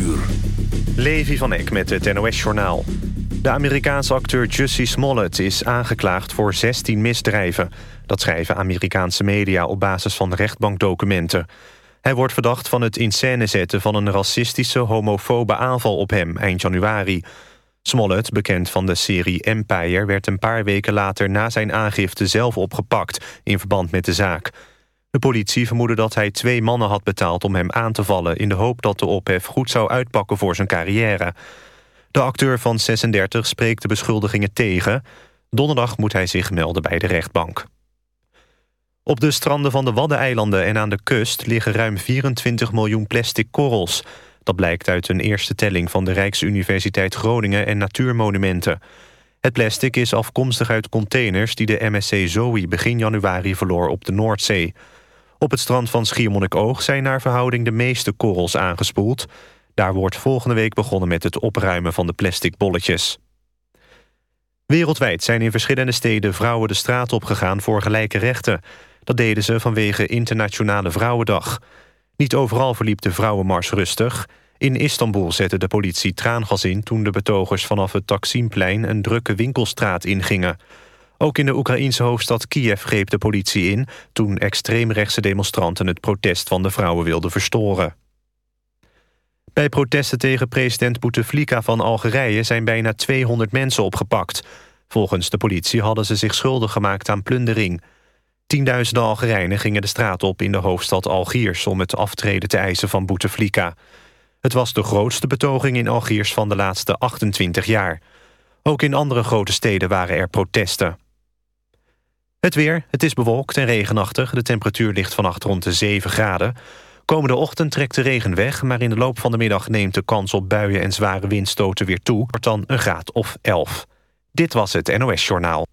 uur. Levi van Eck met het NOS-journaal. De Amerikaanse acteur Jussie Smollett is aangeklaagd voor 16 misdrijven. Dat schrijven Amerikaanse media op basis van rechtbankdocumenten. Hij wordt verdacht van het in scène zetten van een racistische, homofobe aanval op hem eind januari. Smollett, bekend van de serie Empire, werd een paar weken later na zijn aangifte zelf opgepakt in verband met de zaak. De politie vermoedde dat hij twee mannen had betaald om hem aan te vallen... in de hoop dat de ophef goed zou uitpakken voor zijn carrière. De acteur van 36 spreekt de beschuldigingen tegen. Donderdag moet hij zich melden bij de rechtbank. Op de stranden van de Waddeneilanden en aan de kust... liggen ruim 24 miljoen plastic korrels. Dat blijkt uit een eerste telling van de Rijksuniversiteit Groningen... en Natuurmonumenten. Het plastic is afkomstig uit containers... die de MSC Zoe begin januari verloor op de Noordzee... Op het strand van Schiermonnikoog zijn naar verhouding de meeste korrels aangespoeld. Daar wordt volgende week begonnen met het opruimen van de plastic bolletjes. Wereldwijd zijn in verschillende steden vrouwen de straat opgegaan voor gelijke rechten. Dat deden ze vanwege Internationale Vrouwendag. Niet overal verliep de vrouwenmars rustig. In Istanbul zette de politie traangas in toen de betogers vanaf het Taksimplein een drukke winkelstraat ingingen. Ook in de Oekraïense hoofdstad Kiev greep de politie in... toen extreemrechtse demonstranten het protest van de vrouwen wilden verstoren. Bij protesten tegen president Bouteflika van Algerije... zijn bijna 200 mensen opgepakt. Volgens de politie hadden ze zich schuldig gemaakt aan plundering. Tienduizenden Algerijnen gingen de straat op in de hoofdstad Algiers... om het aftreden te eisen van Bouteflika. Het was de grootste betoging in Algiers van de laatste 28 jaar. Ook in andere grote steden waren er protesten. Het weer, het is bewolkt en regenachtig. De temperatuur ligt vannacht rond de 7 graden. Komende ochtend trekt de regen weg... maar in de loop van de middag neemt de kans op buien en zware windstoten weer toe. Wordt dan een graad of 11. Dit was het NOS Journaal.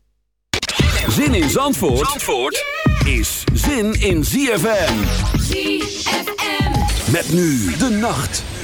Zin in Zandvoort, Zandvoort is zin in ZFM. ZFM. Met nu de nacht.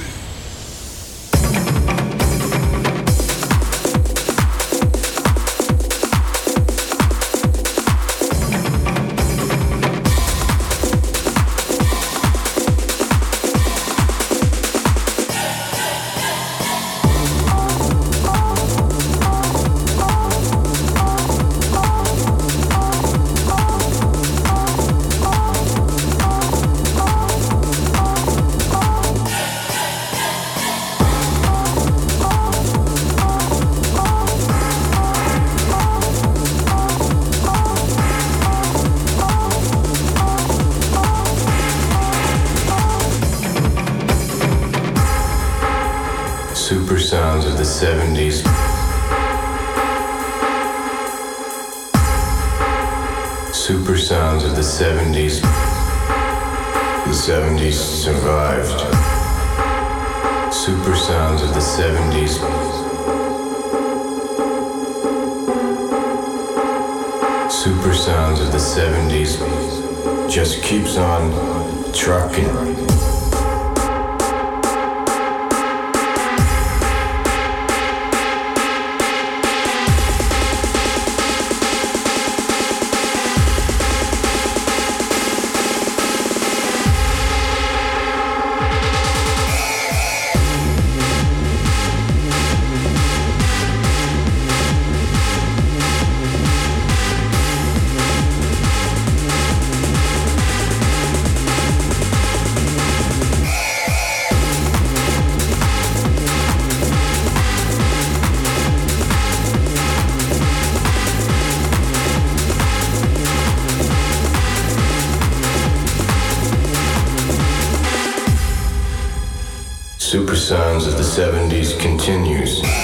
70s continues.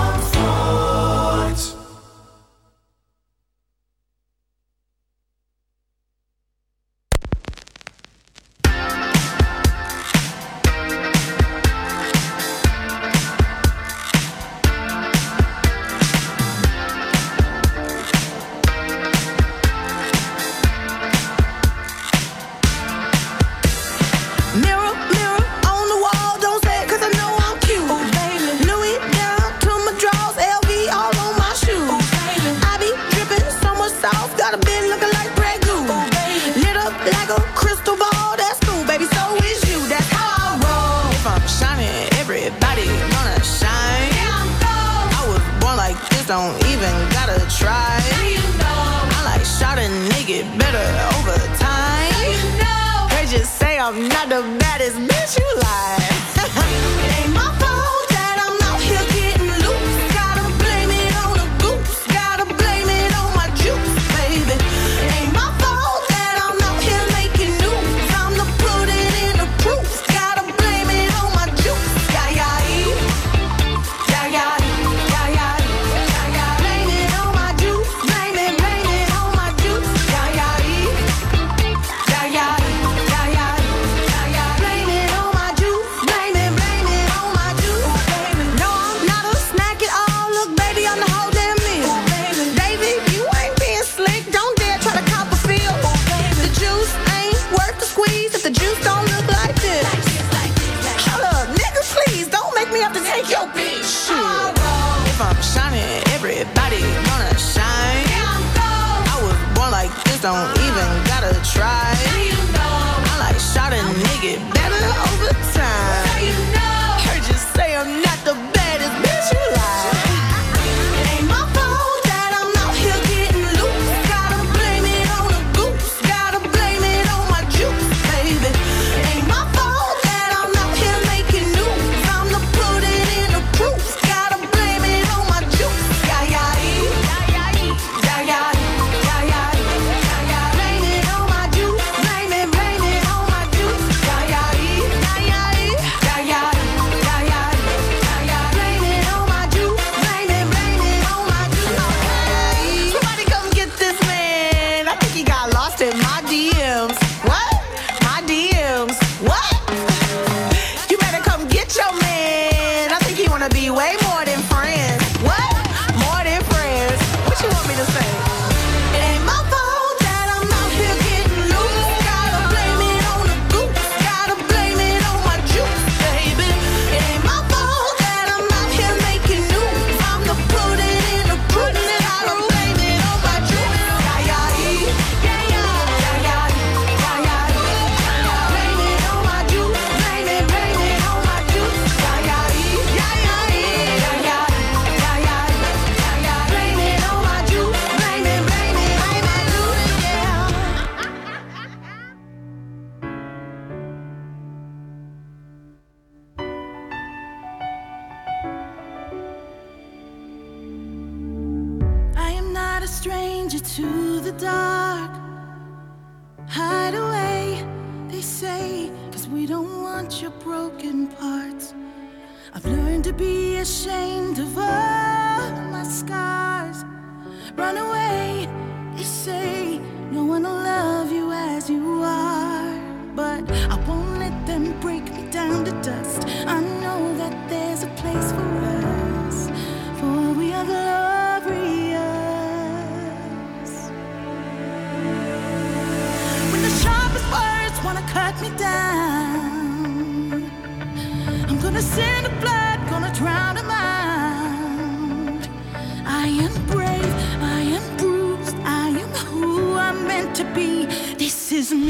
like a crystal ball. That's cool, baby. So is you. That's how I roll. If I'm shining, everybody wanna shine. I'm gold. I was born like this, don't even gotta try. You know. I like shot better over time. You know. They just say I'm not the baddest bitch you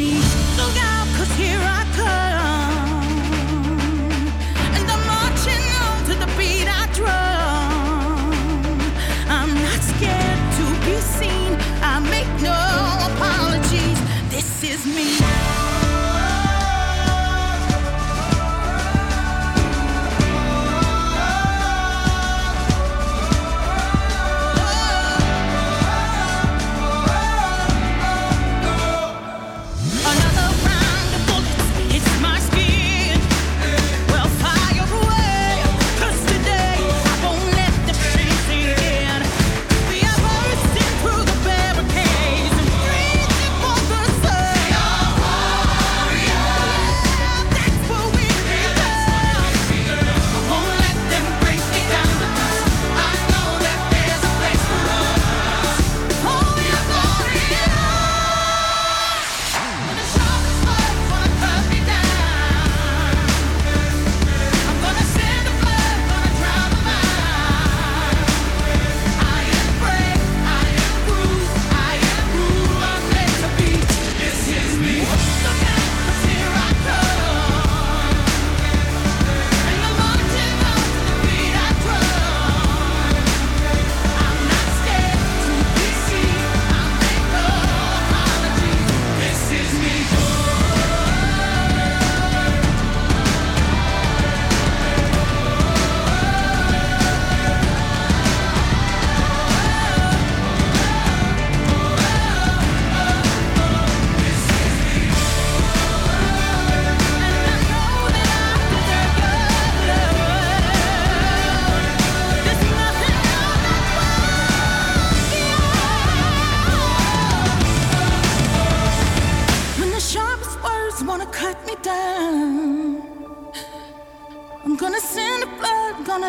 trees. Look out, cause here I come.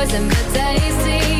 poison but tasty.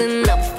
enough.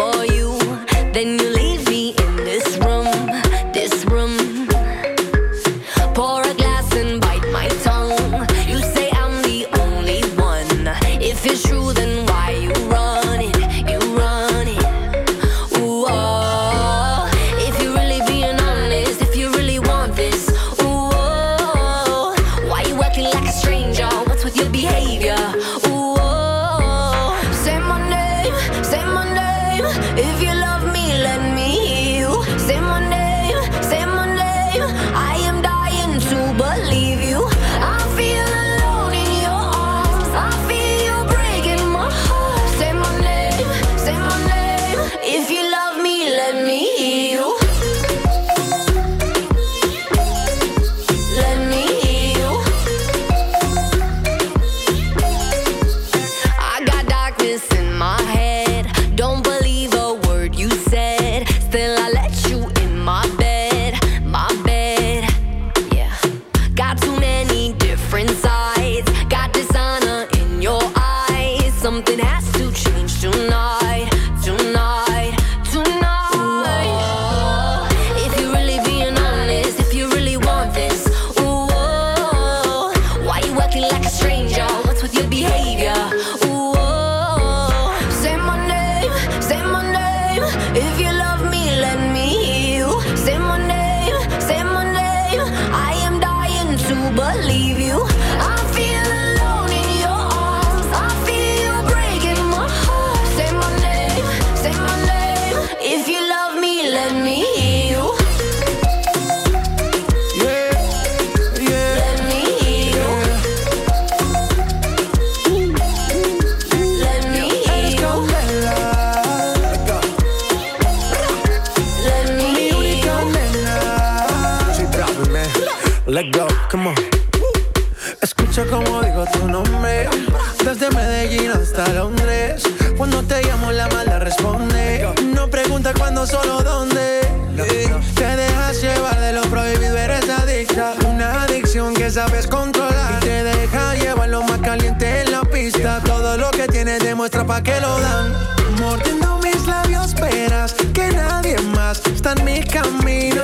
y te deja llevar lo más caliente en la pista. Todo lo que tienes demuestra pa' que lo dan. Mordiendo mis labios, esperas que nadie más está en mi camino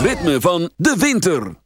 ritme van de winter.